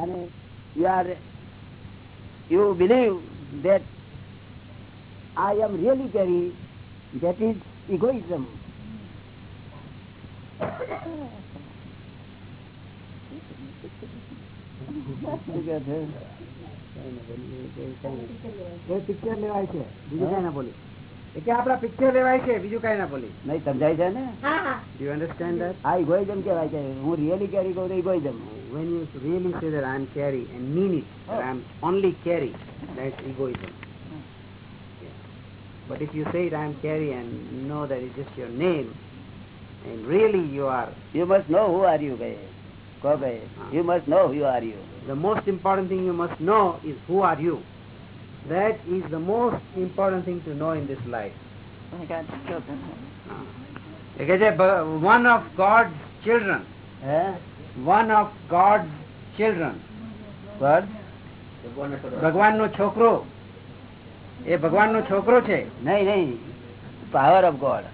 અને you are you believe that I am really carry, that is egoism. Picture લેવાય છે બીજું કઈ ના બોલી એટલે આપડા પિક્ચર લેવાય છે બીજું કઈ ના બોલી નહીં સમજાય છે ને યુ અન્ડરસ્ટેન્ડ ધેટ આ ઇગોઇઝમ કહેવાય છે હું રિયલી કેરી કરું egoism when you really say that I am carry and mean it, that I am only carry, that's egoism. Yeah. But if you say it I am carry and know that it's just your name, and really you are, you must know who are you કહે કહો કહે you must know who are you the most important thing you must know is who are you. That is the most important thing to know in this life. When God's children. એ કહે છે, "But One of God's children, હે one of God's children. પર ભગવાનનો છોકરો એ ભગવાનનો છોકરો છે નહીં નહીં power of God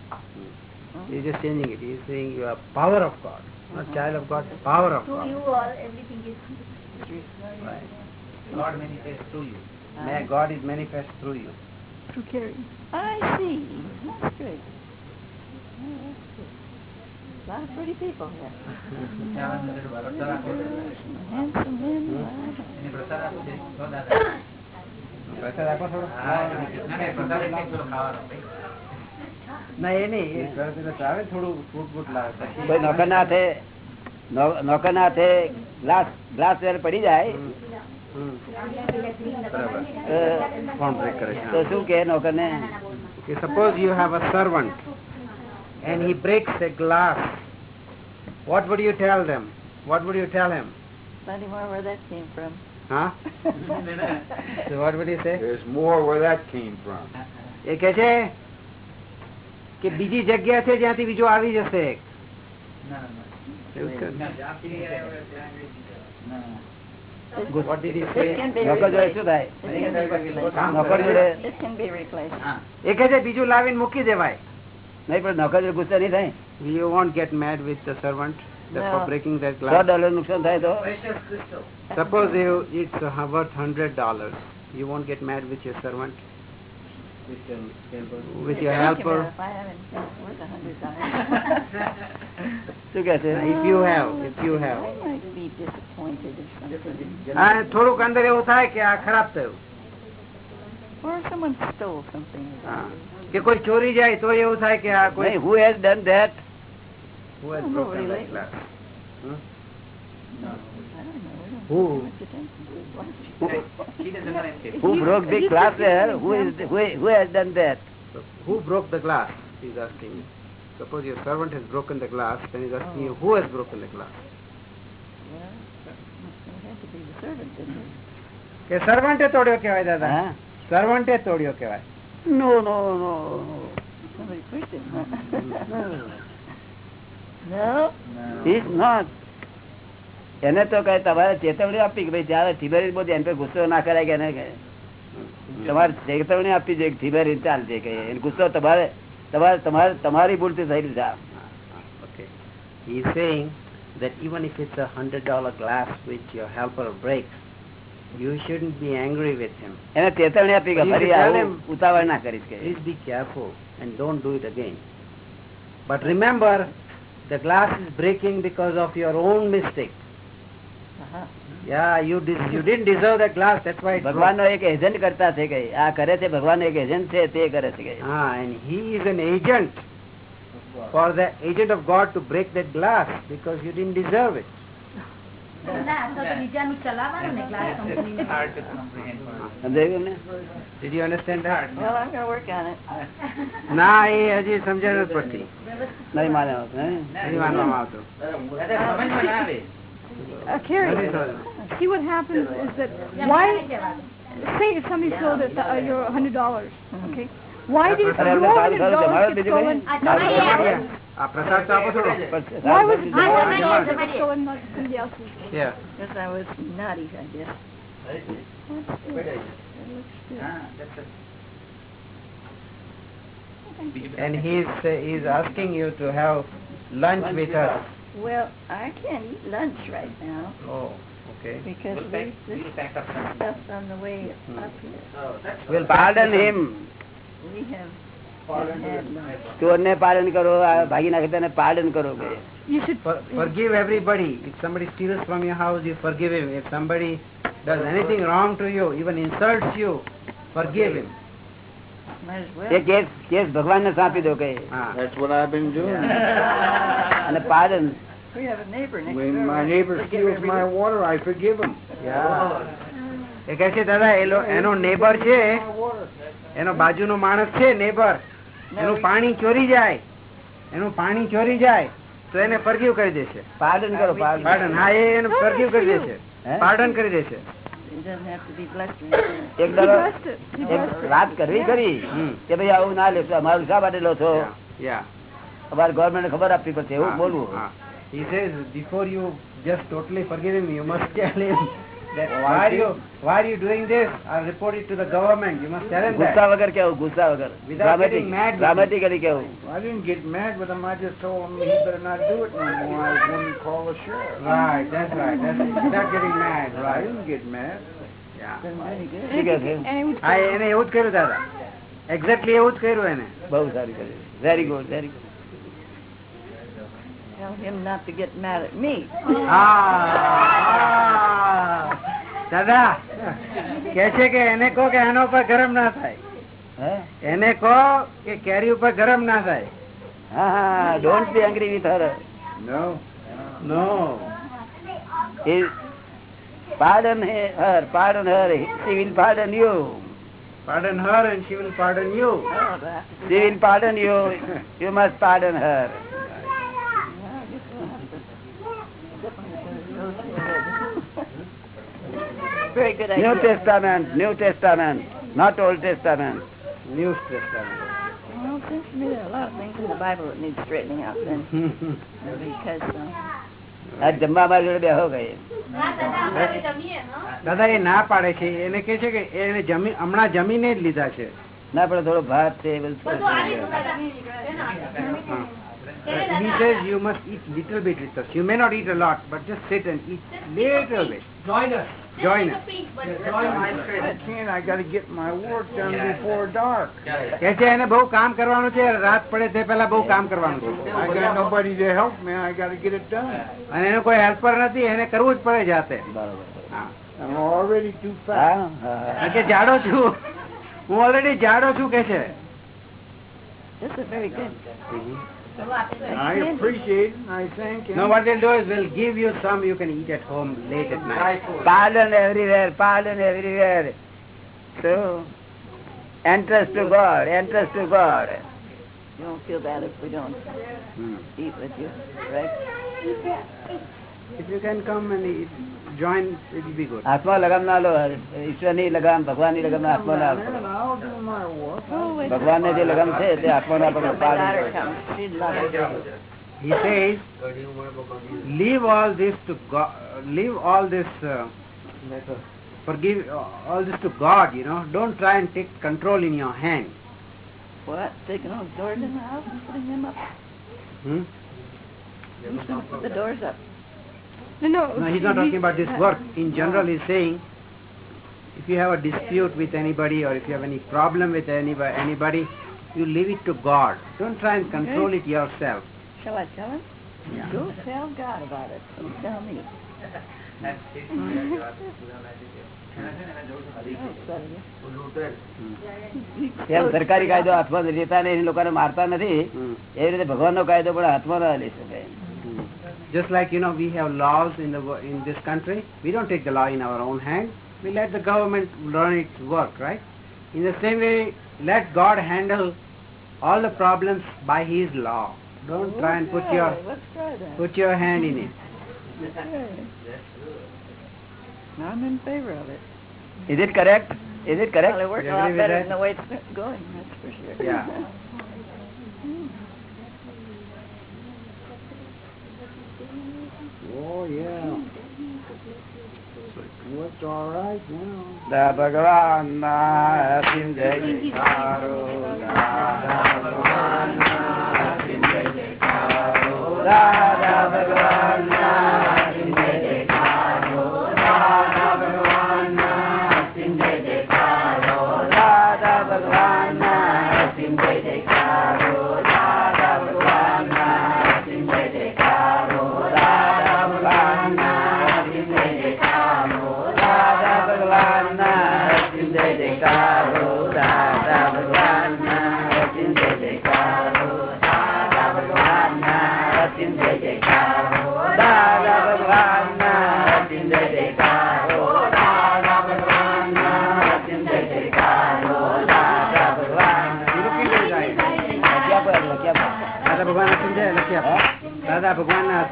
He's just changing it. He's saying you are power of God. Not child of God, power of God. you are, everything is Right. God manifests through you. May God is manifest through you. Through caring. I see. That's great. Yeah, that's good. A lot of pretty people here. Handsome men. પ્રસાદ આપો થોડો ના એ નહીં આવે થોડું ફૂટ ફૂટ લાવે નોકર ના હાથે નોકર ના હાથે ગ્લાસ ગ્લાસ પડી જાય હમ. અ, કોણ બ્રેક કરે તો છે શું કે નોકર ને Okay, suppose you have a servant and he breaks a glass. What would you tell them? What would you tell him? Plenty more where that came from. Huh? so what would you say? There's more where that came from. એ કે છે કે બીજી જગ્યા છે જ્યાંથી બીજું આવી જશે એવું છે? બીજું લાવીને મૂકી દેવાય નહીં પણ નોકર ગુસ્સો નહીં થાય You won't get mad with the servant that for No. breaking that સો glass. ડોલર નુકસાન થાય તો Suppose you, it's uh, worth hundred dollars. You won't get mad with your servant, with your Think helper. about If I haven't, it's worth a hundred dollars. શું કે છે If you have, if you have. I might be disappointed or something. આ થોડુંક અંદર એવું થાય કે આ ખરાબ થયું Or someone stole something. હા. કે કોઈ ચોરી જાય તો એવું થાય કે આ કોઈ નહીં who has done that Who has Oh, no, broken really? that glass? Hmm? I don't know. We don't Who? pay much attention to it. Who broke the glass who is who has done that So, who broke the glass? He's asking you. Suppose your servant has broken the glass, then he's asking you who has broken the glass. Well, it had to be the servant, didn't it? કે સર્વન્ટે તોડ્યો કહેવાય દાદા હા સર્વન્ટે તોડ્યો કહેવાય no no no Somebody pushed it, huh? No? Is not એને તો કઈ તમારે ચેતવણી આપી કે ભાઈ જયારે થીબેરી બધી એન ગુસ્સો ના કરાય કે એને તમારે ચેતવણી આપી છે થીબેરી ચાલશે કે એને ગુસ્સો તમારે તમારે તમારે તમારી ભૂલથી થઈ છે. He's saying that even if it's a hundred dollar glass which your helper breaks, you shouldn't be angry with him. એને ચેતવણી આપી કે ફરી આવું ઉતાવળ ના કરીશ કે Please be careful and don't do it again. But remember, the glass is breaking because of your own mistake. ભગવાન નો એક એજન્ટ કરતા છે કે આ કરે છે ભગવાન એક એજન્ટ છે તે કરે છે કે Ah, and he is an agent for the agent of God to break that glass because you didn't deserve it. ના તો તો બીજાનું ચલાવવાનું ને ક્લાસ કંપની સમજાયું ને Did you understand that? Well, I'm going to work on it. ના એ હજી સમજણ જ પડતી નહીં માને હે? નથી માનવામાં આવતું uh, curious. See what happens is that why say if somebody stole it uh, your hundred dollars, okay? Why did your hundred dollars get stolen? Why was my dollars stolen, not somebody else's? Yeah. Because I was naughty, I guess. And he's uh, he's asking you to have lunch with us. Well, I can't eat lunch right now. Oh. Okay. because We'll we pack, this we'll pack up some. stuff's on the way up here. We'll pardon him We have had lunch. ચોરને પાલન કરો આ ભાગી નાખે તેને પાલન કરો કે You should. For, forgive everybody. If somebody steals from your house, you forgive him. If somebody does anything wrong to you, even insults you, forgive him. એ કેસ કેસ ભગવાન ને સાંપી દો કે Ah. That's what I've been doing. અને પાલન We have a neighbor next When door. my neighbor They give steals every- my water, I forgive him. એ કહે છે દાદા એ લો- એનો નેબર છે એનો બાજુનો માણસ છે નેબર એનું પાણી ચોરી જાય એનું પાણી ચોરી જાય તો એને ફરગીવ કરી દેશે પાલન કરો પાર્ડન હા એને ફરગીવ કરી દેશે? પાર્ડન કરી દેશે વાત કરવી કરી કે ભાઈ આવું ના લેશો અમારું શા માટે લો છો. અમારે ગવર્મેન્ટ ખબર આપવી પડશે એવું Ah, બોલવું ah. He says before you just totally forgive him, you must tell him that Oh, I why are see. you why are you doing this? I'll report it to the government. You must tell him ગુસ્સા that. વગર કેવું ગુસ્સા વગર Without getting mad with dramatically કેવું I didn't get mad with him. I just told him he better not do it no more. I was going to call the sheriff. Right, that's right. That's without getting mad, I right? didn't get mad. Yeah. Been really good. શું કહે છે And it was. હા એને એવું જ કર્યું દાદા exactly એવું જ કર્યું એને બહુ સારી કરી very good very good Tell him not to get mad at me. હા દાદા કે છે કે એને કહો કે એના ઉપર ગરમ ના થાય હે એને કહો કે કેરી ઉપર ગરમ ના થાય હા હા don't be angry with her No. No pardon her pardon her she will pardon you pardon her and she will pardon you Oh, do I have to do she will pardon you you must pardon her that? Well, I guess we'll have to step on the toes here. Very good idea. new testament new testament not old testament new testament Well, it seems to me there are a lot of things in the Bible that need straightening out then. Because uh, આ જમવા મારી જોડે બેહો ગઈ દાદા એ ના પાડે છે એને કે છે કે એને જમી હમણાં જમીને જ લીધા છે ના પણ થોડો ભાત છે બધું હા. He says you must eat little bit with us. You may not eat a lot, but just sit and eat little bit. Join us. Join us. I can't. I got to get my work done before dark. કે છે એને બહુ કામ કરવાનું છે રાત પડે તે પહેલા બહુ કામ કરવાનું છે I got nobody to help me. I got to get it done. અને એનો કોઈ હેલ્પર નથી એને કરવું જ પડે જાતે બરોબર I'm already too fat. કે જાડો છું હું ઓલરેડી જાડો છું કે છે this is very good. I appreciate it. I thank you. No, what they'll do is we'll give you some you can eat at home late at night. pardon everywhere pardon everywhere so entrance to god entrance to god You don't feel bad if we don't Hmm. eat with you, right? If you can come and eat, join, it will be good. હાથમાં લગામ ના લો ઈશ્વરની લગામ ભગવાનની લગામ હાથમાં ના Man, I'll do my work. Oh, wait. ભગવાનને જે લગામ છે તે હાથમાં ના પકડો My daughter comes. She'd love it. He says, leave all this to God, leave all this, uh, forgive uh, all this to God, you know. Don't try and take control in your hand. What? Taking those doors in the house and putting them up? Hmm? Who's going to put the doors up? No, no. No, he's not talking about this work. In general, he's saying, if you have a dispute with anybody or if you have any problem with anybody, anybody you leave it to God. Don't try and control it yourself. Shall I tell him? Yeah. Go tell God about it. Don't tell me. એમ સરકારી કાયદો હાથમાં લેતા નહીં લોકોને મારતા નથી Hmm. એવી રીતે ભગવાનનો કાયદો પણ હાથમાં ના લઈ શકાય just like, you know, we have laws in, the, in this country. We don't take the law in our own hand. We let the government run its work, right? In the same way, let God handle all the problems by His law. Don't try and put your put your hand in it. I'm in favor of it. Is it correct? Is it correct? Well, it works a lot better than the way it's going, that's for sure. Yeah. ભગવાન ના જય જયકારો દાદા ભગવાન ના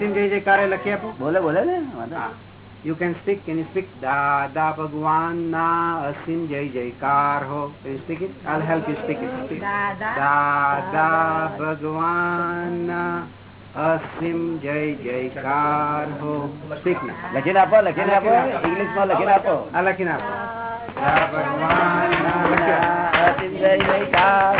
ભગવાન અસીમ જય જયકારે લખી આપો બોલે બોલે ને વાંધો નહીં. You can speak. Can you speak? દાદા ભગવાન ના અસીમ જય જયકાર હો Can you speak it? I'll help you speak it. Speak. દાદા દાદા ભગવાન ના અસીમ જય જયકાર હો Speak now. લખીને આપો લખીને આપો ઇંગ્લિશમાં લખીને આપો આ લખીને આપો દાદા ભગવાન ના લખી આપો. અસીમ જય જયકાર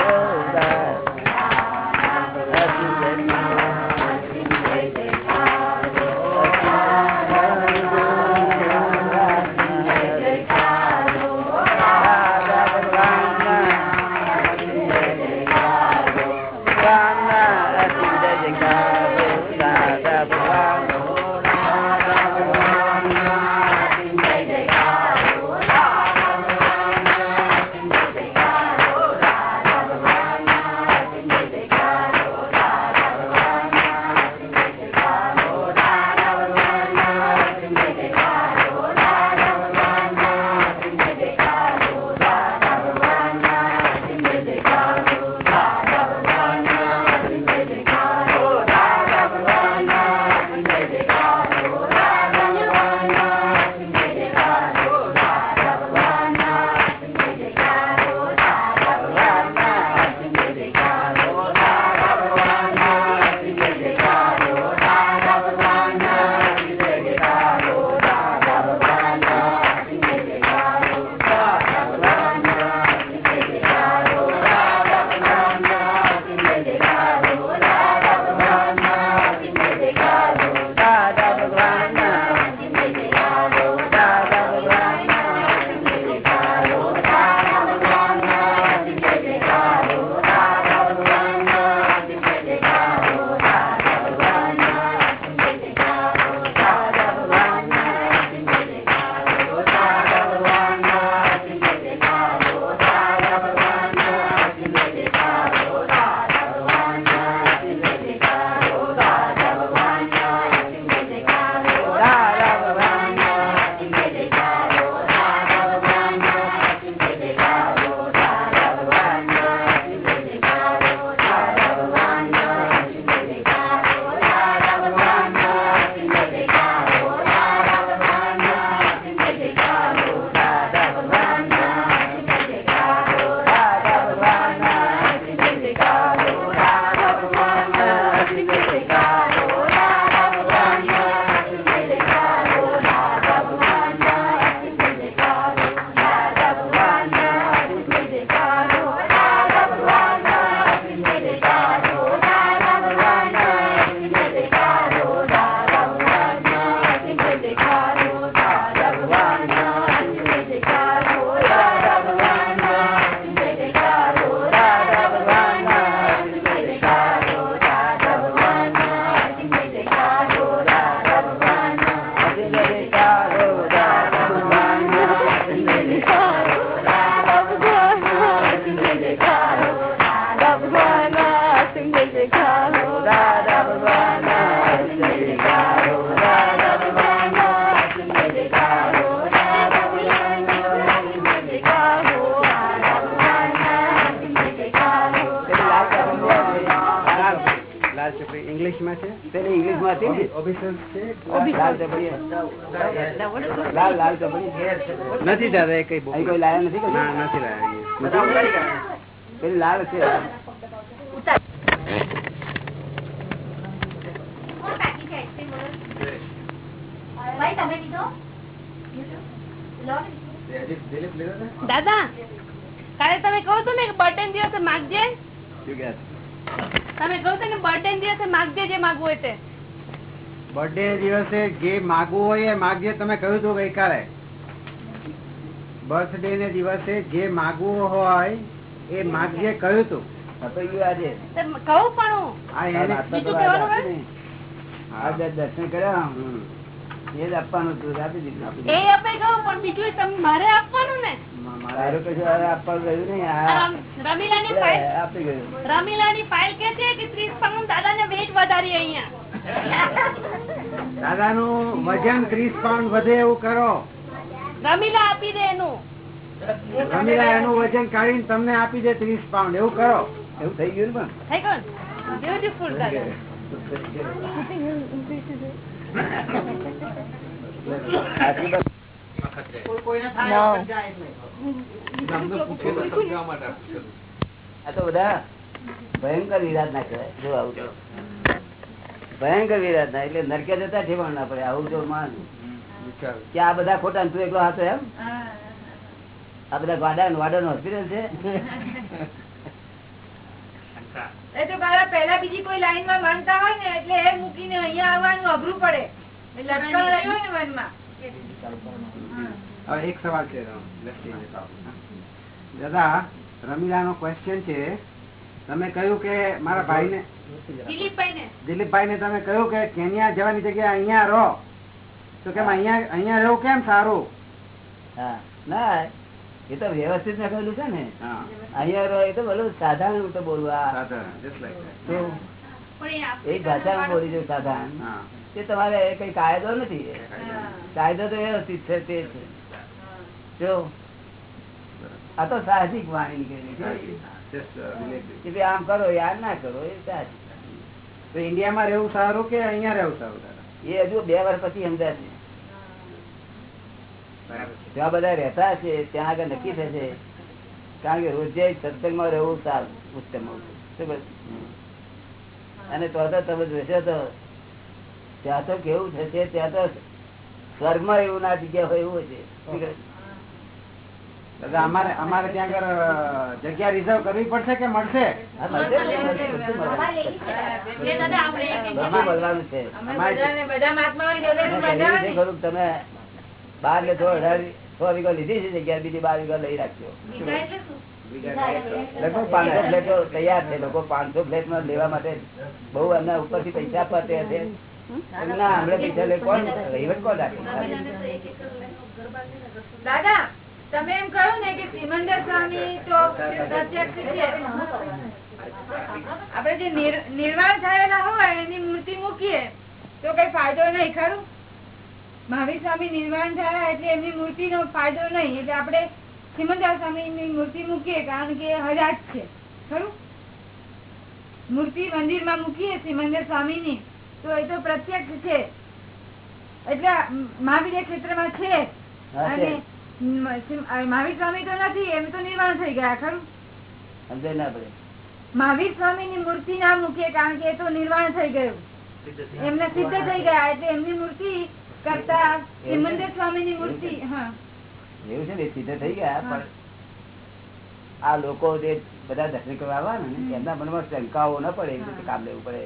નથી દાદા એ કઈ કોઈ લાયા નથી ના નથી લાયા પેલી લાલ છે. દાદા કાલે તમે કહો છો ને કે દિવસે માગજે? તમે કહો છો ને બર્થડે દિવસે માગજે જે માગવું હોય તે. બર્થડે દિવસે જે માગવું હોય એ માગજે. તમે કહ્યું હતું ગઈકાલે. બર્થડે ને દિવસે જે માગવું હોય એ માગજે કહ્યું તે. કહું પણ હું. આ આ એને નાસ્તા બીજું તો કહેવાનું આજે આપી નહીં. આ જે દર્શન કર્યા? એ જ આપવાનું હતું આપી દીધું એ આપે પણ બીજું મારે આપવાનું ને? મા- કશું આપવાનું રહ્યું નહીં. આ આ રમ- રમીલાની ફાઇલ આપી ગયું. રમીલાની ફાઇલ કે છે કે ત્રીસ પાઉન્ડ દાદા ને વેટ વધારી અહીંયા? દાદાનું વજન ત્રીસ પાઉન્ડ વધે એવું કરો. રમીલા આપી દે એનું. રમીલા એનું વજન કાઢીને તમને આપી દે ત્રીસ પાઉન્ડ એવું કરો. એવું થઈ ગયું ને થઈ ગયું બ્યુટીફુલ પણ આટલી બધી આ તો બધા ભયંકર વિરાટ ના કહેવાય. જો આવું ભયંકર વિરાટ ના એટલે નરકે જતા ઠેવાણ ના પડે. આવું જો માન. કે આ બધા ખોટા તું એકલો હાથો એમ? આ બધા ગાડા ને વાડા હોસ્પિટલ છે? એ તો મારા પહેલા બીજી કોઈ લાઈનમાં માનતા હોય ને એટલે એ મૂકીને અહીંયા આવવાનું અઘરું પડે. લટકણ રહ્યો ને મનમાં એક સવાલ છે દાદા રમીલા નો ક્વેશ્ચન છે તમે કહ્યું કે મારા ભાઈ ને દિલીપભાઈ ને દિલીપભાઈ ને તમે કહ્યું કે કેન્યા જવાની જગ્યાએ અહીંયા રહો. તો કેમ અહીંયા અહીંયા રહેવું કેમ સારું? હા. ના એ તો વ્યવસ્થિત લખેલું છે ને. હા. અહીંયા રહો એ તો બોલું સાધારણ હું તો બોલું આ સાધારણ just like that. તો પણ એ ભાષામાં બોલી દઉં સાધારણ. તે તમારે કઈ કાયદો નથી. કાયદો તો વ્યવસ્થિત છે તે છે. જો આ તો સાહજિક વાણી નીકળેલી છે uh, આમ કરો યાર ના કરો એ સાહજિક તો ઇન્ડિયામાં રહેવું સારું કે અહીંયા રહેવું સારું એ હજુ બે વર્ષ પછી સમજાશે. છે. જ્યાં બધા રહેતા છે ત્યાં આગળ નક્કી થશે. કારણ કે રોજે સત્સંગમાં રહેવું સારું ઉત્તમ અને તો તમે જોશો તો ત્યાં તો કેવું થશે ત્યાં તો સ્વર્ગમાં એવું ના જગ્યા હોય એવું છે શું કહે? દાદા અમારે અમારે ત્યાં આગળ જગ્યા રિઝર્વ કરવી પડશે કે મળશે? તમે બાર ને છ વીઘો લીધી છે જગ્યા બીજી બાર વીઘો લઈ રાખજો? લગભગ પાંચસો ફ્લેટો તૈયાર છે. લોકો પાંચસો ફ્લેટમાં લેવા માટે બહુ એમના ના હમણાં પૈસા દાદા, તમે એમ કહ્યું ને આપણે જે નિર- નિર્વાણ થયેલા હોય, એની મૂર્તિ મૂકીએ, તો કઈ ફાયદો નહીં ખરું? મહાવીર સ્વામી નિર્વાણ થયા એટલે એમની મૂર્તિ નો ફાયદો નહીં એટલે આપણે સિમંદર સ્વામી ની મૂર્તિ મૂકીએ કારણ કે એ છે ખરું? મૂર્તિ મંદિરમાં મૂકીએ શ્રીમંદર સ્વામી ની તો એ તો પ્રત્યક્ષ છે. એટલે મહાવીર ક્ષેત્રમાં છે. અને મહાવીર સ્વામી તો નથી એમ તો નિર્વાણ થઈ ગયા ખરું? મહાવીર સ્વામી ની મૂર્તિ ના મૂકીએ કારણ કે એ તો નિર્વાણ થઈ ગયું. એમને સિદ્ધ થઈ ગયા એટલે એમની મૂર્તિ કરતા સિમંદર સ્વામી ની મૂર્તિ હા. એવું છે ને? સીધે થઈ ગયા પણ આ લોકો જે બધા દર્શન કરવા આવવાના ને એમના મનમાં શંકાઓ ન પડે એવી રીતે કામ લેવું પડે.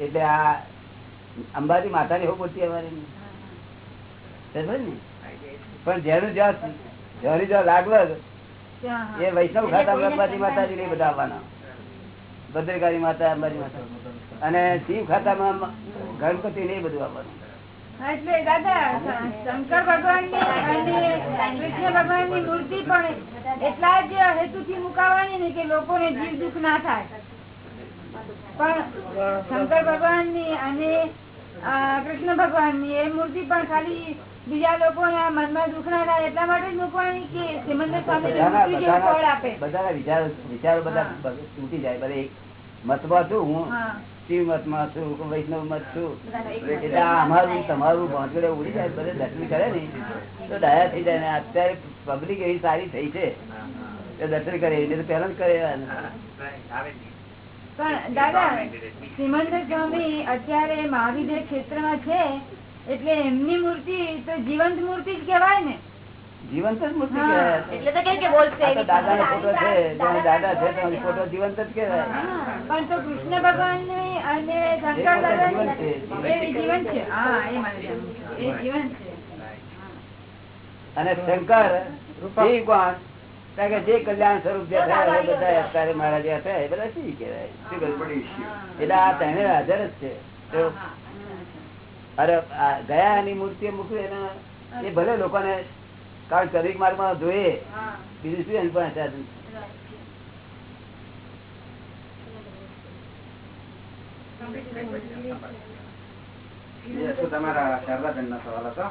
એટલે આ અંબાજી માતા ની? હોતી અમારી પણ જેનું જ્યાં જેની જ્યાં લાગવગ એ વૈષ્ણવ ખાતા અંબાજી માતાજી નહીં બધા આવવાના. ભદ્રકાળી માતા અંબાજી માતા. અને શિવ ખાતામાં ગણપતિ ને બધું આવવાનું. એટલે દાદા શંકર ભગવાનની અને કૃષ્ણ ભગવાનની મૂર્તિ પણ એટલા જ હેતુ થી મુકાવાની ને કે લોકોને જીવ દુઃખ ના થાય. પણ શંકર ભગવાનની અને કૃષ્ણ ભગવાનની એ મૂર્તિ પણ ખાલી બીજા લોકોના મનમાં દુઃખ ના થાય એટલા માટે જ મૂકવાની કે સિમંદર સ્વામી ની ફળ આપે. બધા વિચારો વિચારો બધા. તૂટી જાય. બધા એક મતમાં છું હું. હા મતમાં છું. વૈષ્ણવ મત છું એટલે અમારું તમારું ભાંગડે ઉડી જાય બધે દર્શન કરે ને તો દયા થઈ જાય ને અત્યારે પબ્લિક એવી સારી થઈ છે કે દર્શન કરે એટલે તો પહેલા જ કરે પણ દાદા સિમંદર સ્વામી અત્યારે મહાવીર ક્ષેત્રમાં છે એટલે એમની મૂર્તિ તો જીવંત મૂર્તિ જ કહેવાય ને. જીવંત જ મૂર્તિ કહેવાય. ફોટો છે દાદા છે ફોટો જીવંત જ કહેવાય. પણ તો કૃષ્ણ ભગવાનની અને શંકર ભગવાન જીવંત છે હા એ મારે જાણવું છે. એ જીવંત છે. અને શંકર ભગવાન કારણ કે જે કલ્યાણ સ્વરૂપ જે થયા બધા અત્યારે મારા જે હતા એ બધા શી કહેવાય? એટલે આ તેને હાજર જ છે. અરે આ ગયા એની મૂર્તિ મૂકવી એના એ ભલે લોકોને કારણ કવિક માર્ગમાં જોઈએ બીજું શું એની પાસે સાધન? શું તમારા શારદાબેન નો સવાલ હતો.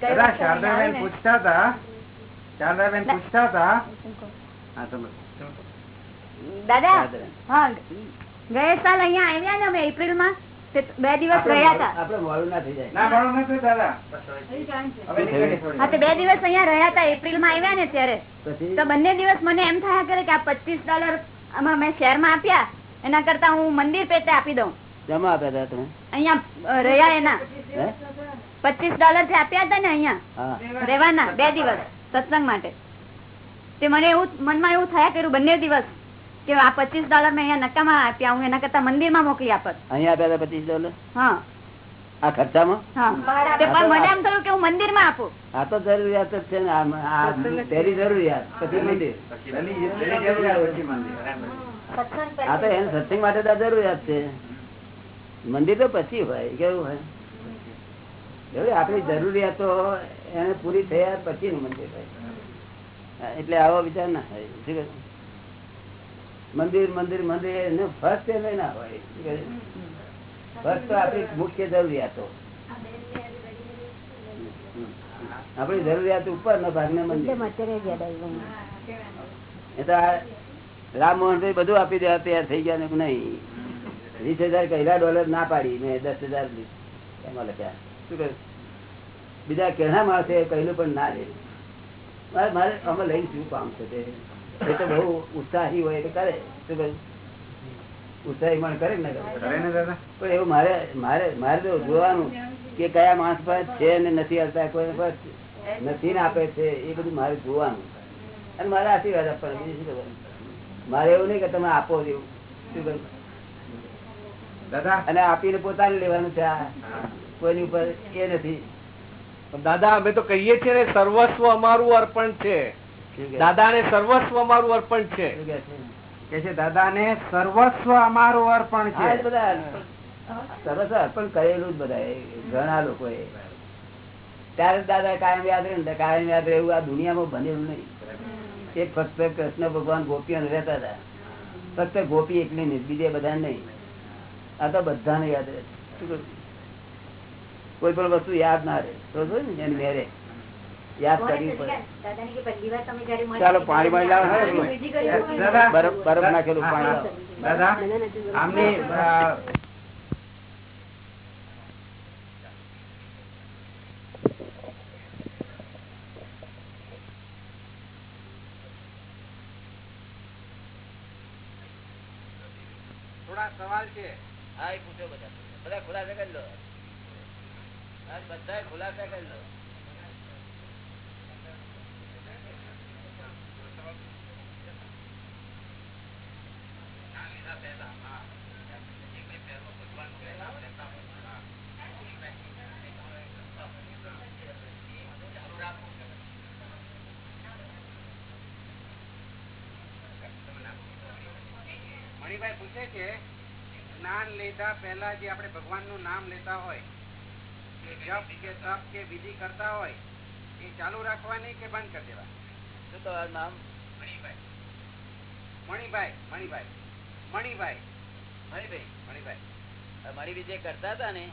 શારદાબેન પૂછતા હતા. શારદાબેન પૂછતા હતા. હા તમે દાદા હા ગયા સાલ અહીંયા આવ્યા ને અમે એપ્રિલમાં બે દિવસ રહ્યા હતા આપડે મોડું ના થઈ જાય. ના ભણો નથી દાદા. હવે નીકળી થોડી હા તે બે દિવસ અહીંયા રહ્યા હતા એપ્રિલમાં આવ્યા ને ત્યારે. તો બંને દિવસ મને એમ થયા કરે કે આ પચીસ ડોલર આમાં મેં શેરમાં આપ્યા એના કરતા હું મંદિર પેટે આપી દઉં. જમા આપ્યા હતા તમે? અહીંયા રહ્યા એના. પચીસ ડોલરથી આપ્યા હતા ને અહીંયા રેવાના રહેવાના બે દિવસ સત્સંગ માટે. તે મને એવું મનમાં એવું થયા કર્યું બંને દિવસ. કે આ પચીસ ડોલર મેં અહીંયા નકામા આપ્યા હું એના કરતા મંદિરમાં મોકલી આપત. અહીંયા આપ્યા હતા પચીસ ડોલર હા. આ ખર્ચામાં? પણ મને એમ થયું કે હું મંદિરમાં આપું. આ તો જરૂરિયાત જ છે ને પહેલી જરૂરિયાત પછી મંદિર. આ તો એને સત્સંગ માટે તો જરૂરિયાત છે. મંદિર તો પછી હોય કેવું હોય? આપણી જરૂરિયાતો એને પૂરી થયા પછી નું મંદિર હોય. એટલે આવો વિચાર ના થાય? મંદિર મંદિર મંદિર ફર્સ્ટ એ ના હોય. ફર્સ્ટ તો આપણી મુખ્ય જરૂરિયાતો. આપણી જરૂરિયાત ઉપર નો ભાગ ને મંદિર એ તો આ રામમોહનભાઈ બધું આપી દેવા તૈયાર થઈ ગયા ને નહીં? વીસ હજાર કહેલા ડોલર ના પાડી મેં દસ હજાર એમાં લખ્યા શું કહ્યું બીજા કેણા માણસે કહેલું પણ ના લે મારે મારે અમે લઈને શું કામ છે તે? એ તો બહુ ઉત્સાહી હોય તો કરે. શું કહ્યું ઉત્સાહી પણ કરે કે ના કરે કરે ને પણ એવું મારે મારે મારે તો જોવાનું કે કયા માણસ પાસે છે ને નથી આવતા કોઈ પાસે નથી ને આપે છે એ બધું મારે જોવાનું. અને મારે આશીર્વાદ આપવાના બીજું શું કરવાનું? મારે એવું નહીં કે તમે આપો એવું. શું કહ્યું દાદા? અને આપીને પોતાને લેવાનું છે આ. કોઈની ઉપર એ નથી. દાદા અમે તો કહીએ છીએ ને સર્વસ્વ અમારું અર્પણ છે? દાદા ને સર્વસ્વ અમારું અર્પણ છે? કે છે દાદા ને સર્વસ્વ અમારું અર્પણ છે. બધા સરસ અર્પણ કરેલું જ બધા ઘણા લોકો ત્યારે દાદા કાયમ યાદ રહે કાયમ યાદ રહે એવું આ દુનિયામાં બનેલું નહીં. એ ફક્ત કૃષ્ણ ભગવાન ગોપીઓ રહેતા હતા. ફક્ત ગોપી એકલી નહીં બીજે બધા નહીં. આ તો બધાને યાદ રહે. કોઈ પણ વસ્તુ યાદ ના રહે. એની મેરે. યાદ કરવી પડે. ચાલો પાણી પાણી લાવો દાદા બરફ બરફ નાખેલું પાણી. દાદા આમને થોડા સવાલ છે. હા એ પૂછો બધા. બધા ખુલાસા કરી લો. બધા ખુલાસા કરી લો. મણિભાઈ પૂછે છે જ્ઞાન લેતા પહેલા જે આપણે ભગવાનનું નામ લેતા હોય જપ કે તપ કે વિધિ કરતા હોય એ ચાલુ રાખવાની કે બંધ કરી દેવા શું તમારું નામ? મણિભાઈ. મણિભાઈ મણિભાઈ. મણિભાઈ. મણિભાઈ? મણિભાઈ. મણિભાઈ જે કરતા હતા ને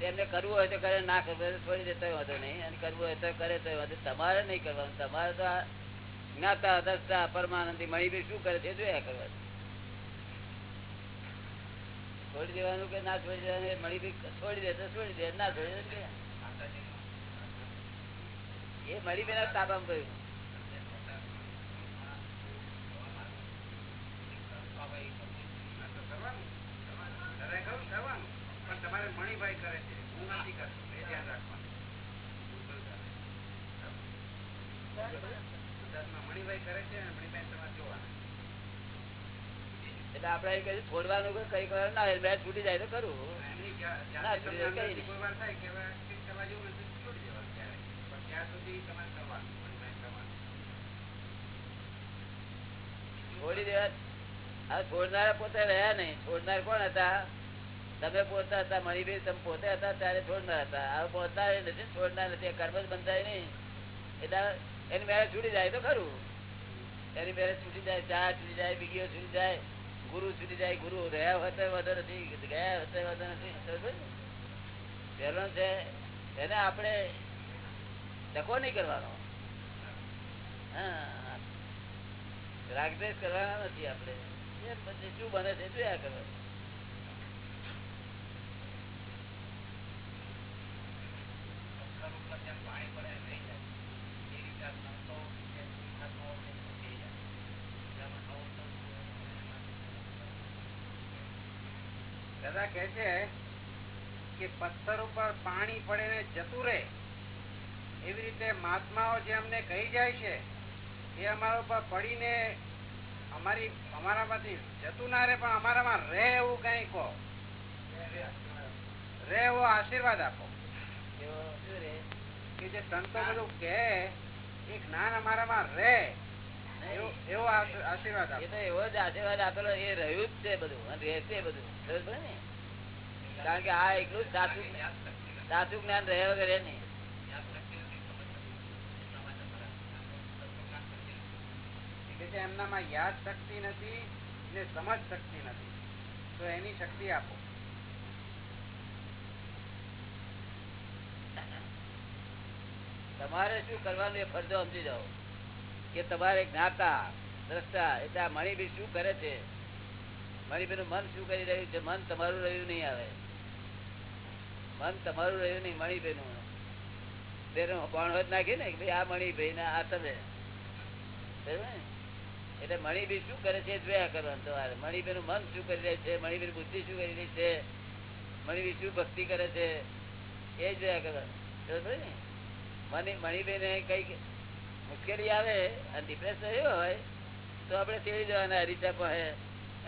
તેમને કરવું હોય તો કરે ના કરવું છોડી દેતો વાંધો નહીં. અને કરવું હોય તો કરે તો વાંધો તમારે નહીં કરવાનું. તમારે તો જ્ઞાતા દસતા પરમાનંદી મણિભાઈ શું કરે છે જોયા કરવાનું. છોડી દેવાનું કે ના છોડી દેવાનું? મળી મણિભાઈ છોડી દે તો છોડી દે, ના છોડી દે એ મળી ના તાબામાં કહ્યું તમારે મણિભાઈ કરે છે હું નથી કરતો એ ધ્યાન રાખવાનું મણિભાઈ કરે છે મણિભાઈ તમારે જોવાના. એટલે આપડે કઈ છોડવાનું કઈ કરવાનું ના મેચ છૂટી જાય તો કરું ના, છૂટી જાય કઈ કરવા છોડી દેવા આ છોડનારા પોતે રહ્યા નહીં. છોડનાર કોણ હતા? તમે પોતા હતા મણિભાઈ તમે પોતે હતા ત્યારે છોડનાર હતા. હવે પોતા નથી છોડનાર નથી. કર્મ જ બંધાય નહીં. એટલે એની મેળે છૂટી જાય તો ખરું. એની મેળે છૂટી જાય ચા છૂટી જાય બીડીઓ છૂટી જાય. ગુરુ છૂટી જાય, ગુરુ રહ્યા હોય તો વાંધો નથી. ગયા હોય તો વાંધો નથી. પહેલો છે, એને આપણે ડકો નહીં કરવાનો. રાગદેશ કરવાના નથી આપણે. પછી શું બને છે જોયા કરવાનું? દાદા કે છે કે પથ્થર ઉપર પાણી પડે ને જતું રહે. એવી રીતે મહાત્માઓ જે અમને કહી જાય છે એ અમારા ઉપર પડીને અમારી અમારામાંથી જતું ના રહે પણ અમારામાં રહે એવું કઈ કહો. રહે એવો આશીર્વાદ આપો. કે જે સંતો બધું કહે એ જ્ઞાન અમારામાં રહે. એવો એવો આશીર્વાદ એ તો એવો જ આશીર્વાદ આપેલો એ રહ્યું જ છે બધું અને રહેશે બધું. ને? કારણ કે આ એકલું સાચું સાચું જ્ઞાન રહે વગર નહીં. એમનામાં યાદ શક્તિ નથી ને સમજ શક્તિ નથી. તો એની શક્તિ આપો. તમારે શું કરવાનું એ ફરજો સમજી જાઓ. કે તમારે જ્ઞાતા, દ્રષ્ટા એટલે આ મણિબી શું કરે છે? મણિબી નું મન શું કરી રહ્યું છે? મન તમારું રહ્યું નહીં આવે. મન તમારું રહ્યું નહીં મણિબી નું બેનો બાણવત નાખી ને ભાઈ આ મણિભાઈ ને આ તમે? એટલે મણિબી શું કરે છે જોયા કરવાનું તમારે. મણિબી નું મન શું કરી રહે છે? મણિબી બુદ્ધિ શું કરી રહી છે? મણિબી શું ભક્તિ કરે છે? એ જોયા કરવાનું. મણિબેન કંઈક મુશ્કેલી આવે અને ડિપ્રેસ થયો હોય તો આપણે તેડી જવાના હરીચા અને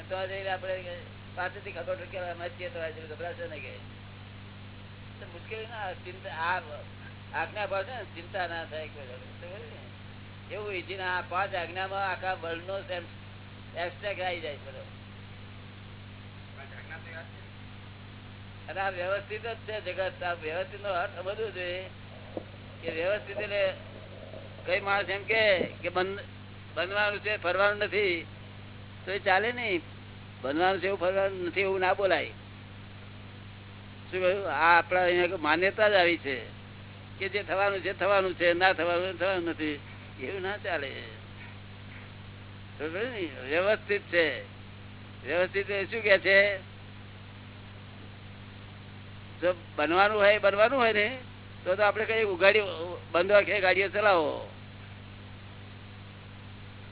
તો આપણે પાસેથી ખબર અમે છીએ તો આજે ગભરાશો કે. મુશ્કેલી ના ચિંતા આજ્ઞા પાસે ને ચિંતા ના થાય કોઈ? એવું ઈજી ના આ પાંચ આજ્ઞામાં આખા વર્લ્ડ નો એબસ્ટ્રેક્ટ આવી જાય બધો. અને આ વ્યવસ્થિત જ છે જગત આ વ્યવસ્થિત નો અર્થ સમજવો જોઈએ કે વ્યવસ્થિત એટલે કઈ માણસ એમ કે બનવાનું છે, ફરવાનું નથી, તો એ ચાલે નહીં. બનવાનું છે એવું ફરવાનું નથી એવું ના બોલાય. શું કહ્યું? આ આપણા અહીંયા માન્યતા જ આવી છે કે જે થવાનું છે થવાનું છે, ના થવાનું થવાનું નથી. એવું ના ચાલે. વ્યવસ્થિત છે. વ્યવસ્થિત શું કે છે? જો બનવાનું હોય બનવાનું હોય ને, તો તો આપણે કઈ ગાડી બંધ કે ગાડીઓ ચલાવો.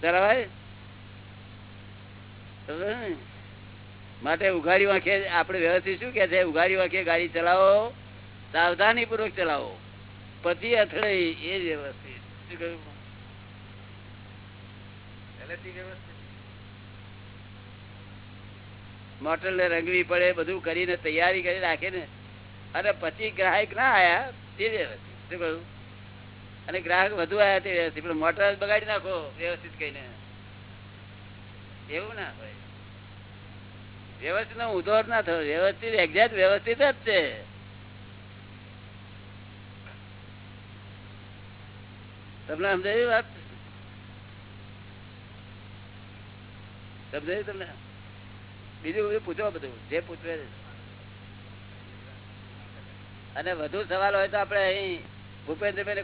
ચલાવાય માટે ઉઘાડી વાંખે આપણે વ્યવસ્થિત શું કે છે? ઉઘાડી વાંખે ગાડી ચલાવો, સાવધાની પૂર્વક ચલાવો. પતિ અથડે એ વ્યવસ્થિત. શું કહ્યું? મોટર ને રંગવી પડે, બધું કરીને તૈયારી કરી રાખે ને. અને પછી ગ્રાહક ના આયા, તે વ્યવસ્થિત. શું કહ્યું? અને ગ્રાહક વધુ આયા વ્યવસ્થિત. પણ મોટર બગાડી નાખો, વ્યવસ્થિત કહીને. એવું ના હોય. વ્યવસ્થિત નો ઉધોર ના થયો. વ્યવસ્થિત એક્ઝેક્ટ વ્યવસ્થિત જ છે. તમને સમજાવી વાત? સમજાયું તમને? બીજું બધું પૂછો બધું. જે પૂછવે અને વધુ સવાલ હોય તો આપણે અહીં ભૂપેન્દ્રભાઈ ને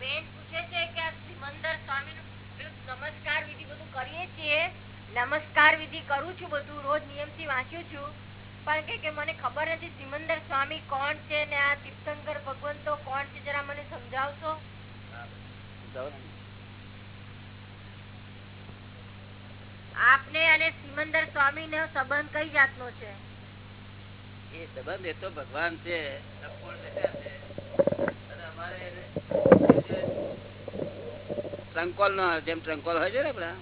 બેન પૂછે નમસ્કાર વિધિ કરું છું, બધું રોજ નિયમથી વાંચું છું. પણ કે- મને ખબર નથી સિમંદર સ્વામી કોણ છે ને આ તીર્થંકર ભગવંતો કોણ છે, જરા મને સમજાવશો? આપને અને સિમંદર સ્વામી નો સંબંધ કઈ જાતનો છે? એ સંબંધ એ તો ભગવાન છે અમારે ટ્રંકોલ નો જેમ ટ્રંકોલ હોય છે ને આપડા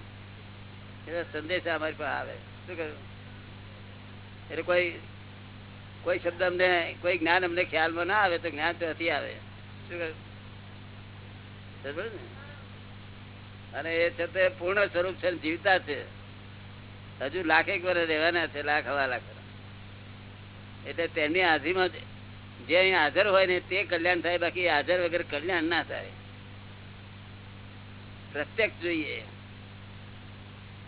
એના સંદેશ અમારી પાસે આવે. શું કહ્યું? એટલે કોઈ કોઈ શબ્દ અમને, કોઈ જ્ઞાન અમને ખ્યાલમાં ના આવે, તો જ્ઞાન ત્યાંથી આવે. શું કહ્યું? અને એ છતાં પૂર્ણ સ્વરૂપ છે જીવતા છે. હજુ લાખેક વર્ષ રહેવાના છે, લાખ, હવા લાખ એટલે તેની હાજરીમાં જે અહીંયા હાજર હોય ને તે કલ્યાણ થાય, બાકી હાજર વગર કલ્યાણ ના થાય. પ્રત્યક્ષ જોઈએ.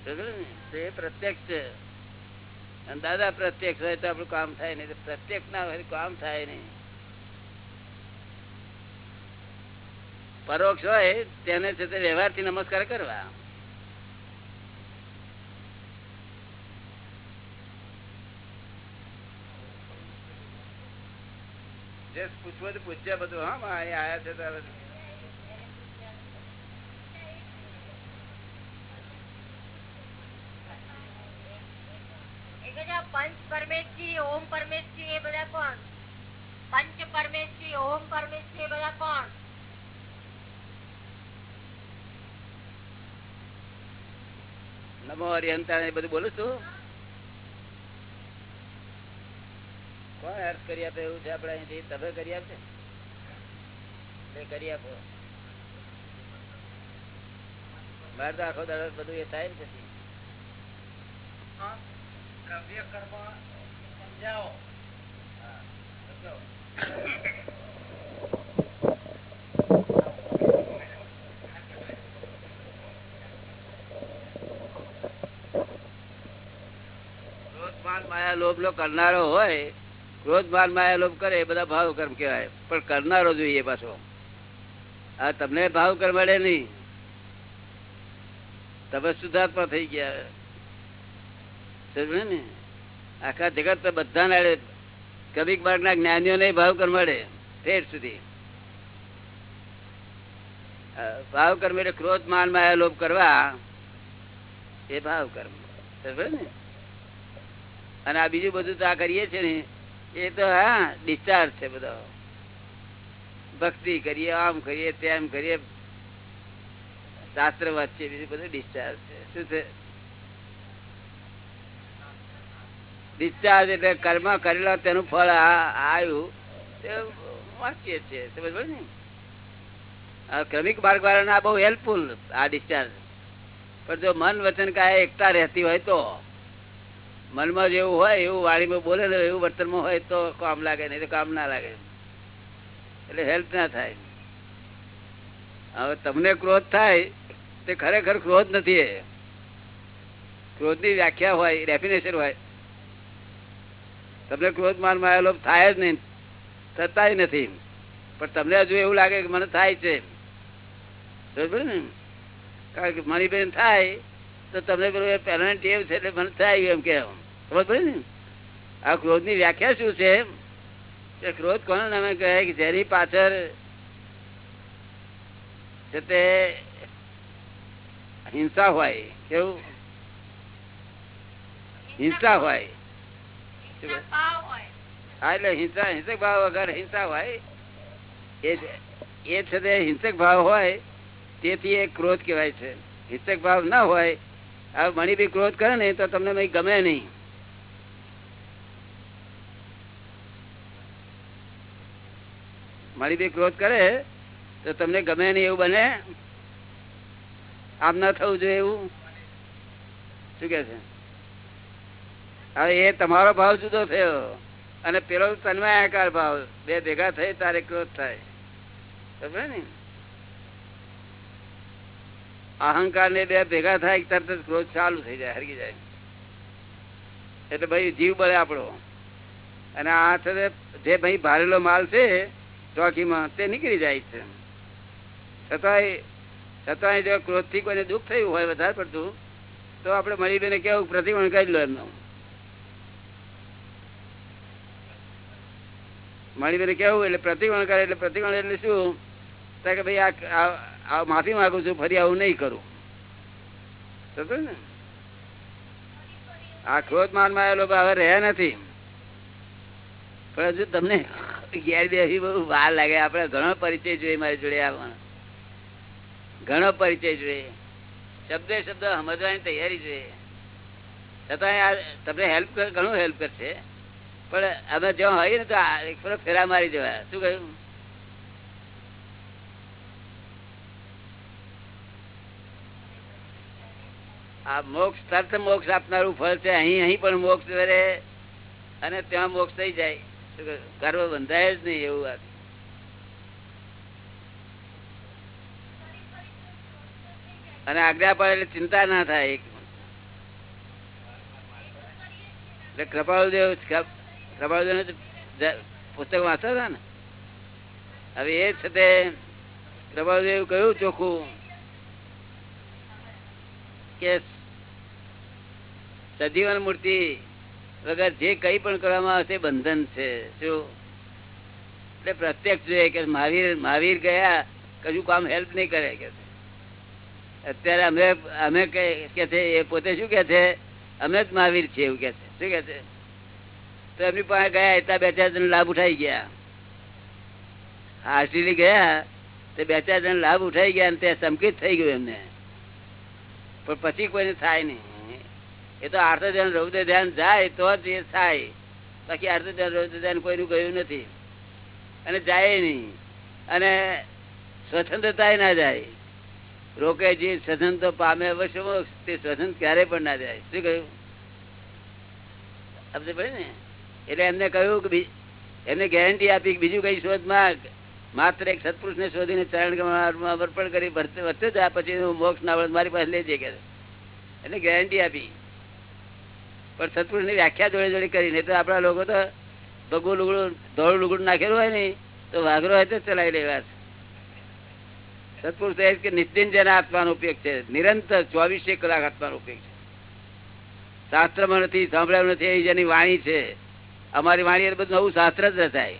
તો પ્રત્યક્ષ છે. અને દાદા પ્રત્યક્ષ હોય તો આપણું કામ થાય નહીં. પ્રત્યક્ષ ના હોય કામ થાય નહીં. પરોક્ષ હોય તેને છે તે વ્યવહારથી નમસ્કાર કરવા. જે પૂછવું પૂછ્યા બધું, હા આયા છે તારે એ બધા પંચ પરમેશજી ઓમ પરમેશજી એ બધા કોણ પંચ પરમેશજી ઓમ પરમેશજી એ બધા કોણ હરિહંતા એ બધું બોલું છું. કોણ અર્થ કરી આપે એવું છે આપડે અહીંથી? તમે કરી આપશે કરી આપો. બહાર તો આખો દાડો બધું એ થાય ને પછી કવ્ય કર્મ સમજાવો ક્રોધ માન માયા લોભ લો કરનારો હોય, ક્રોધ માન માયા લોભ કરે, એ બધા ભાવ કર્મ કહેવાય. પણ કરનારો જોઈએ પાછો. આ તમને ભાવ કર્મ મળે નહીં. તમે શુદ્ધાત્મા થઈ ગયા. સમજ્યો ને? આખા જગત બધા ના કવિક માર્ગ જ્ઞાનીઓને ભાવ કર્મ મળે ઠેર સુધી. ભાવ કર્મ એટલે ક્રોધ માન માયા લોભ કરવા, એ ભાવ કર્મ સમજ્યો ને? અને આ બીજું બધું તો આ કરીએ છીએ ને, એ તો હા ડિસ્ચાર્જ છે બધો. ભક્તિ કરીએ, આમ કરીએ, તેમ કરીએ. શાસ્ત્ર વાંચીએ, બીજું બધું ડિસ્ચાર્જ છે. શું છે? ડિસ્ચાર્જ એટલે કર્મ કરેલા, તેનું ફળ આવ્યું વાંચીએ છીએ, સમજ ને? ક્રમિક માર્ગ વાળાને આ બહુ હેલ્પફુલ આ ડિસ્ચાર્જ પણ જો મન વચન કાય એકતા રહેતી હોય તો? મનમાં જેવું હોય, એવું વાણીમાં બોલે એવું વર્તનમાં હોય તો કામ લાગે, નહીં કામ ના લાગે. એટલે હેલ્પ ના થાય. હવે તમને ક્રોધ થાય, તે ખરેખર ક્રોધ નથી એ. ક્રોધની વ્યાખ્યા હોય ડેફિનેશન હોય. તમને ક્રોધ માનમાં લોભ થાય જ નહીં, થતાય નથી. પણ તમને હજુ એવું લાગે કે મને થાય છે. બરોબર ને? કારણ કે મારી બેન થાય, તો તમને પેલું પહેલાની એવું છે એટલે મને થાય એમ કે ખબર પડી ને? આ ક્રોધની વ્યાખ્યા શું છે? ક્રોધ કોને નામે કહે કે જેની પાછળ છે તે હિંસા હોય. કેવું? હિંસા હોય. હા એટલે હિંસા હિંસક ભાવ વગર હિંસા હોય. એ એ છે તે હિંસક ભાવ હોય તેથી એ ક્રોધ કહેવાય છે. હિંસક ભાવ ના હોય. હવે મણી બી ક્રોધ કરે ને તો તમને ગમે નહીં. મણી બે ક્રોધ કરે, તો તમને ગમે નહીં એવું બને? આમ ના થવું જોઈએ એવું? શું કે છે? હવે એ તમારો ભાવ જુદો થયો અને પેલો તન્મયાકાર ભાવ. બે ભેગા થઈ, તારે ક્રોધ થાય. અહંકાર ને? બે ભેગા થાય તરત જ ક્રોધ ચાલુ થઈ જાય, હરકી જાય. એટલે ભાઈ જીવ બળે આપણો. અને આ છે જે ભાઈ ભારેલો માલ છે ચોકીમાં તે નીકળી જાય છે. છતાંય છતાંય જો ક્રોધથી કોઈને દુઃખ થયું હોય વધારે પડતું, તો આપણે મળી બેને કેવું પ્રતિમણ કરી લો એમનું. મણીબેન કેવું એટલે પ્રતિકોણ કરે એટલે પ્રતિકોણ એટલે શું? કે ભાઈ, આ- માફી માંગુ છું, ફરી આવું નહીં કરું. સમજો ને? આ ક્રોધ માનમાં લોકો હવે રહ્યા નથી. પણ હજુ તમને ઘેર બેસી બહુ વાર લાગે. આપડે ઘણો પરિચય જોઈએ મારી જોડે આવવાનો ઘણો પરિચય જોઈએ. શબ્દે શબ્દ સમજવાની તૈયારી જોઈએ. આ તમને હેલ્પ ઘણું હેલ્પ કરશે. પણ અમે જ્યાં હોઈએ ને તો એક ફરક ફેરા મારી જવા શું કહ્યું? આ મોક્ષ તર્થ મોક્ષ આપનારું ફળ છે. અહીં અહીં પણ મોક્ષ વરે અને ત્યાં મોક્ષ થઈ જાય? ગર્વ બંધાય જ નહીં એવું વાત. અને આજ્ઞા પડે એટલે ચિંતા ના થાય એટલે કૃપાળુદેવ કૃપાળુદેવ પુસ્તક વાંચતા હતા ને? હવે એ છે તે કૃપાળુદેવ કહ્યું ચોખ્ખું કે સજીવન મૂર્તિ વગર જે કઈ પણ કરવામાં આવે બંધન છે. શું? એટલે પ્રત્યક્ષ જોઈએ કે મહાવીર મહાવીર ગયા કશું કામ હેલ્પ નહીં કરે કે અત્યારે અમે અમે કે- છે, એ પોતે શું કે છે? અમે જ મહાવીર છે એવું કે છે. શું કે છે? તો એમની પાસે ગયા, એટલા બે ચાર જણ લાભ ઉઠાઈ ગયા. આરસીલી ગયા, તે બે ચાર જણ લાભ ઉઠાઈ ગયા અને તે સંકિત થઈ ગયું એમને. પણ પછી કોઈને થાય નહીં. એ તો આર્થ ધ્યાન રૌદ્ર ધ્યાન જાય તો જ એ થાય. બાકી આર્થ ધ્યાન રૌદ્ર ધ્યાન કોઈનું ગયું નથી. અને જાય નહીં. અને સ્વતંત્રતા ના જાય. રોકે જે સ્વતંત્ર પામે અવશ્ય તે સ્વતંત્ર ક્યારે પણ ના જાય. શું કહ્યું? સમજ પડે ને? એટલે એમને કહ્યું કે એમને ગેરંટી આપી બીજું કઈ શોધ માંગ માત્ર એક સત્પુરુષ ને શોધીને ચરણ અર્પણ કરી, વર્તે જા પછી હું મોક્ષ ના મારી પાસે લેજે કે એટલે ગેરંટી આપી. પણ સત્પુરુષની વ્યાખ્યા જોડે જોડે કરી નહીં તો આપણા લોકો તો ભગવું લુગડું, ધોળું લુગડું નાખેલું હોય ને તો વાઘરો હોય તો ચલાવી લેવા સત્પુરુષ એ કે નિત્યન જેના આત્માનો ઉપયોગ છે. નિરંતર ચોવીસે કલાક આત્માનો ઉપયોગ છે. શાસ્ત્રમાં નથી સાંભળ્યું નથી, એ જેની વાણી છે. અમારી વાણી એ બધું નવું શાસ્ત્ર જ રચાય.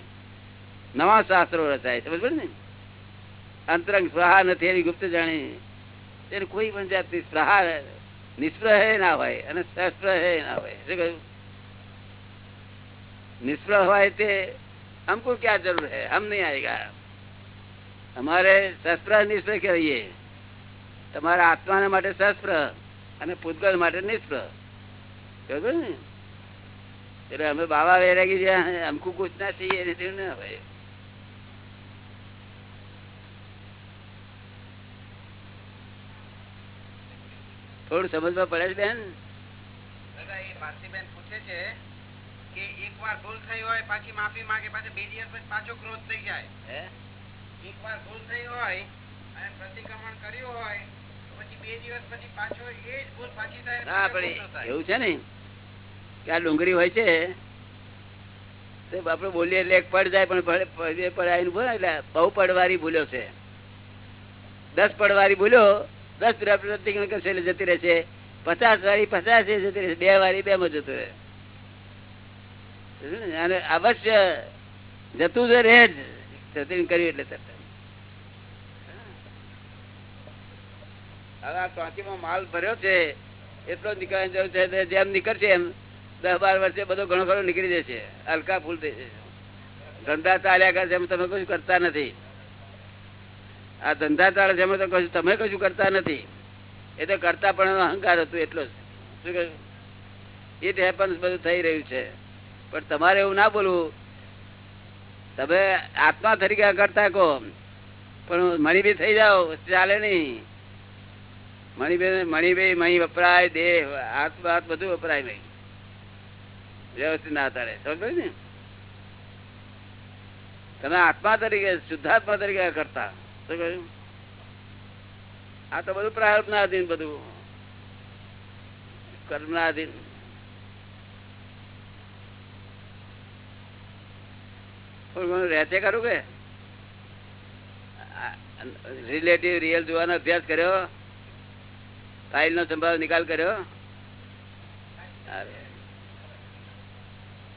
નવા શાસ્ત્રો રચાય સમજ ને? અંતરંગ સ્વાહા નથી, એવી ગુપ્ત જાણી. એને કોઈ પણ જાતની સ્પૃહા નિષ્પ્રહ ના હોય અને સસ્પ્રહ ના હોય શું કહ્યું निष्प्रह હોય તે हमको क्या जरूर है हम नहीं आएगा हमारे शस्त्र निष्प्रह કહીએ તમારા આત્માના માટે શસ્ત્ર અને પૂતગલ માટે નિષ્પ્રહ બરોબર ને એટલે અમે બાબા વૈરાગી જ્યાં हमको कुछ ना चाहिए ને તેવું ના હોય થોડું સમજવા પડે છે બેન? દાદા પૂછે છે કે એક વાર ભૂલ થઈ હોય પાછી માફી માંગે પાછી બે દિવસ પછી પાછો ક્રોધ થઈ જાય. એક વાર ભૂલ થઈ હોય અને પ્રતિક્રમણ કર્યું હોય પછી બે દિવસ પછી પાછો એ જ ભૂલ પાછી થાય ના પાછો પણ ગુસ્સો થાય. એવું છે ને કે આ ડુંગળી હોય છે આપડે બોલીએ એટલે એક પડ જાય પણ પડાય એટલે બહુ પડવારી ભૂલ્યો છે. દસ પડવારી ભૂલ્યો દસ પ્રતિક્રમણ કરશે એટલે જતી રહેશે પચાસ વાળી પચાસ જતી રહેશે બે વાળી બે માં જતું રહે. અને અવશ્ય જતું જ રહે જ. જતીન કર્યું એટલે તરત હવે આ ટાંકીમાં માલ ભર્યો છે. એટલો જ નીકળવાની જરૂર છે જેમ નીકળશે એમ દસ બાર વર્ષે બધો ઘણો ઘણો નીકળી જશે. હલકા ફૂલ થઈ જશે. ધંધા ચાલ્યા કરે એમ તમે કશું કરતા નથી. આ ધંધા ચાલે છે તો કશું તમે કશું કરતા નથી. એ તો કરતા પણ અહંકાર હતું એટલો શું કહ્યું? ઇટ હેપન્સ બધું થઈ રહ્યું છે. પણ તમારે એવું ના બોલવું. તમે આત્મા તરીકે કરતા કહો. પણ મણીબી થઈ જાઓ, ચાલે નહીં. મણીબેન મણીભાઈ મણી વપરાય, દેહ, હાથ હાથ બધું વપરાય નહીં વ્યવસ્થિત ના તારે સમજ ને? તમે આત્મા તરીકે, શુદ્ધાત્મા તરીકે કરતા. આ તો બધું પ્રારબ્ધ ના અધીન બધું. કર્મ ના ઘણું રહેશે ખરું કે? રિલેટિવ રિયલ જોવાનો અભ્યાસ કર્યો? ફાઇલ નો સંભાવ નિકાલ કર્યો?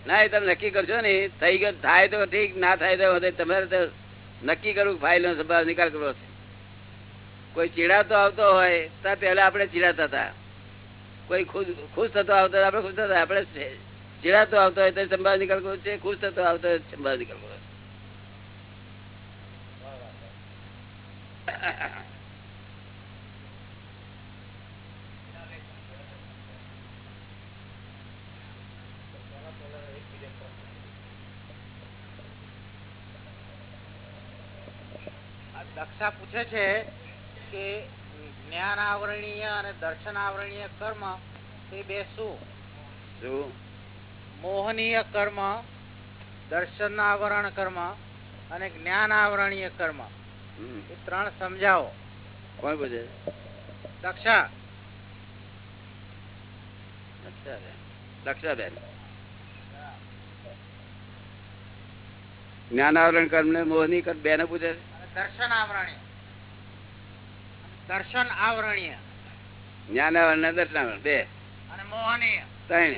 ના, એ તમે નક્કી કરશો ને, થઈ ગયો, થાય તો ઠીક, ના થાય તો તમારે તો નક્કી કરવું ફાઇલ નો સંભાવ નિકાલ કરવો છે. કોઈ ચીડાતો આવતો હોય, તો પહેલા આપણે ચીડાતા હતા. કોઈ ખુશ થતો આવતો આપણે ખુશ થતા આપણે ચીડાતો આવતો હોય તો સંભાવ નિકાલ છે. ખુશ થતો આવતો હોય સંભાવ નિકાલ છે. પૂછે છે કે જ્ઞાન આવરણીય અને દર્શન આવરણીય કર્મ એ બે શું? મોહનીય કર્મ દર્શન આવરણ કર્મ અને જ્ઞાન આવરણીય કર્મ એ ત્રણ સમજાવો. કોણ પૂછે દક્ષા. દક્ષાબેન. જ્ઞાન આવરણ કર્મ ને મોહની કર્મ બેને પૂછે દર્શન આવરણીય દર્શન આવરણીય. જ્ઞાનાવરણ દર્શન બે. અને મોહનીય. ત્રણ.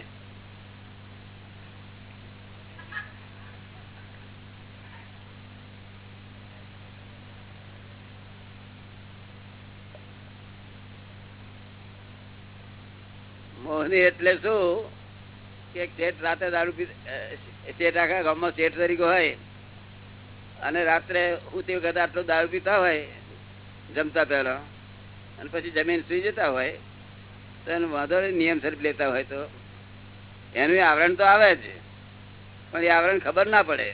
મોહની એટલે શું? કે શેઠ રાતે દારૂ પી શેઠ આખા ગામમાં શેઠ તરીકે હોય. અને રાત્રે હું તે વખતે આટલો દારૂ પીતા હોય જમતા પહેલા. અને પછી જમીન સુઈ જતા હોય, તો એનો વાંધો નિયમ સર લેતા હોય તો એનું આવરણ તો આવે જ. પણ એ આવરણ ખબર ના પડે.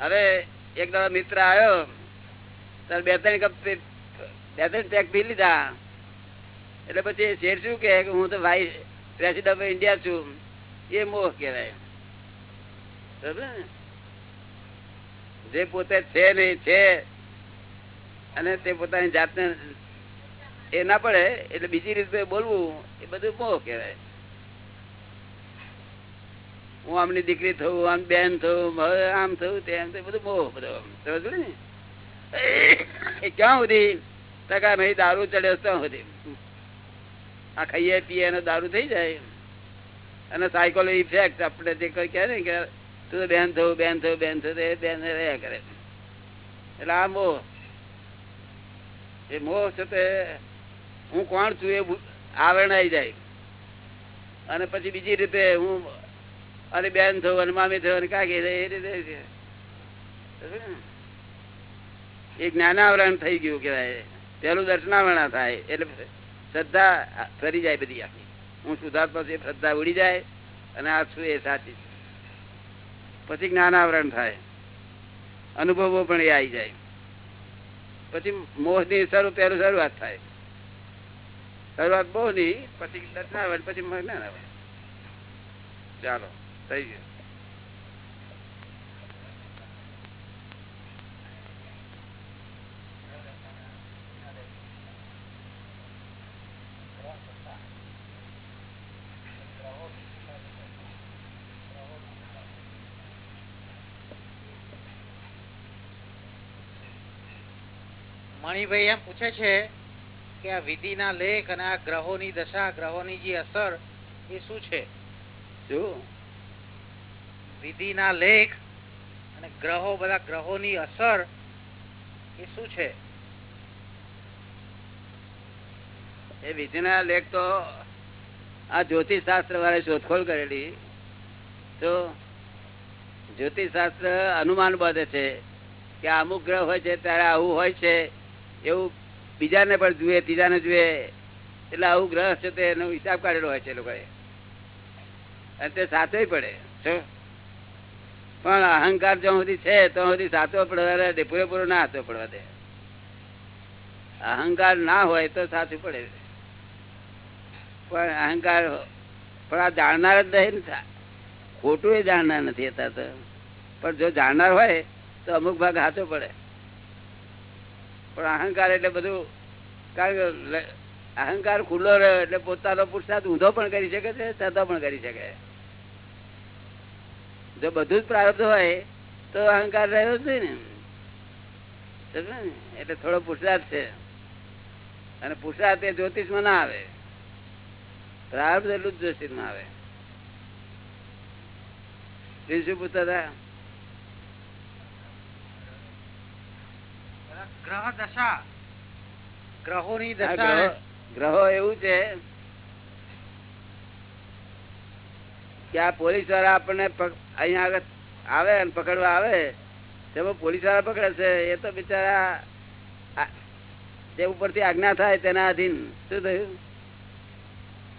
હવે એક દાડો મિત્ર આવ્યો ત્યારે બે ત્રણ કપ બે ત્રણ પેક પી લીધા. એટલે પછી શેર શું કે હું તો વાઇસ પ્રેસિડન્ટ ઓફ ઇન્ડિયા છું. એ મોહ કહેવાય. બરાબર? જે પોતે છે નહીં છે અને તે પોતાની જાતને એ ના પડે, એટલે બીજી રીતે બોલવું, એ બધું બહુ કહેવાય. હું આમની દીકરી થવું આમ બેન થવું હવે આમ થયું તેમ, તે બધું બહુ બધું ને? ક્યાં સુધી? ટકા નહીં દારૂ ચડ્યો ત્યાં સુધી. આ ખાઈએ પીએ અને દારૂ થઈ જાય. અને સાયકોલો ઇફેક્ટ આપણે જે કઈ કહે ને કે તું બેન થયું બેન થયું બેન થયું એ બેન રહ્યા કરે. એટલે આ મોહ એ મોહ છે તે હું કોણ છું એ આવરણાઈ આવરણ આવી જાય. અને પછી બીજી રીતે હું અને બેન થયું અને મામી થયું અને કાકી એ રીતે? એ જ્ઞાનાવરણ થઈ ગયું કેવાય પેલું દર્શનાવરણ થાય, એટલે શ્રદ્ધા ફરી જાય બધી આખી. હું સુધાર્થમાં છું શ્રદ્ધા ઉડી જાય અને આ છું એ સાચી. પછી જ્ઞાનાવરણ થાય. અનુભવો પણ એ આવી જાય. પછી મોહની શરૂ, પહેલું શરૂઆત થાય. શરૂઆત બહુ નહીં પછી પછી આવે. ચાલો, થઈ ગયું. મણિભાઈ એમ પૂછે છે કે આ વિધિના લેખ અને આ ગ્રહોની દશા ગ્રહોની જે અસર એ શું છે? શું વિધિના લેખ અને ગ્રહો બધા ગ્રહોની અસર એ શું છે? એ વિધિના લેખ તો આ જ્યોતિષ શાસ્ત્ર વાળે શોધખોળ કરેલી. તો જ્યોતિષ શાસ્ત્ર અનુમાન બાંધે છે કે અમુક ગ્રહ હોય છે ત્યારે આવું હોય છે. એવું બીજાને પણ જુએ, ત્રીજાને જુએ, એટલે આવું ગ્રહ છે તે એનો હિસાબ કાઢેલો હોય છે લોકોએ. અને તે સાચો પડે પણ અહંકાર જ્યાં સુધી છે, ત્યાં સુધી સાચો પડવા દે પૂરેપૂરો ના સાચો પડવા દે. અહંકાર ના હોય તો સાચું પડે. પણ અહંકાર, પણ આ જાણનાર જ નહીં ને. ખોટું એ જાણનાર નથી હતા તો. પણ જો જાણનાર હોય, તો અમુક ભાગ સાચો પડે. પણ અહંકાર એટલે બધું, કારણ કે અહંકાર ખુલ્લો રહ્યો એટલે પોતાનો પુરુષાર્થ ઊંધો પણ કરી શકે છે સદો પણ કરી શકે. જો બધું જ પ્રારબ્ધ હોય, તો અહંકાર રહ્યો જ નહીં ને. એટલે થોડો પુરુષાર્થ છે. અને પુરુષાર્થ એ જ્યોતિષમાં ના આવે. પ્રારબ્ધ એટલું જ જ્યોતિષમાં આવે. શું પૂછતા હતા ગ્રહ દશા. ગ્રહોની દશા ગ્રહો એવું છે કે આ પોલીસવાળા આપણને અહીંયા આગળ આવે અને પકડવા આવે તેમાં પોલીસવાળા પકડે છે એ તો બિચારા તે ઉપરથી આજ્ઞા થાય તેના અધીન શું થયું?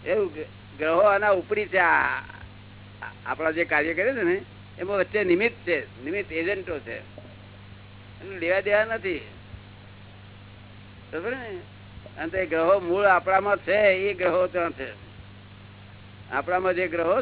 એવું ગ્રહો આના ઉપરી છે આપણા જે કાર્ય કરે છે ને એમાં વચ્ચે નિમિત્ત છે નિમિત્ત એજન્ટો છે. એનું લેવા દેવા નથી. અને તે ગ્રહો મૂળ આપણામાં છે એ ગ્રહો ત્યાં છે. આપણામાં જે ગ્રહો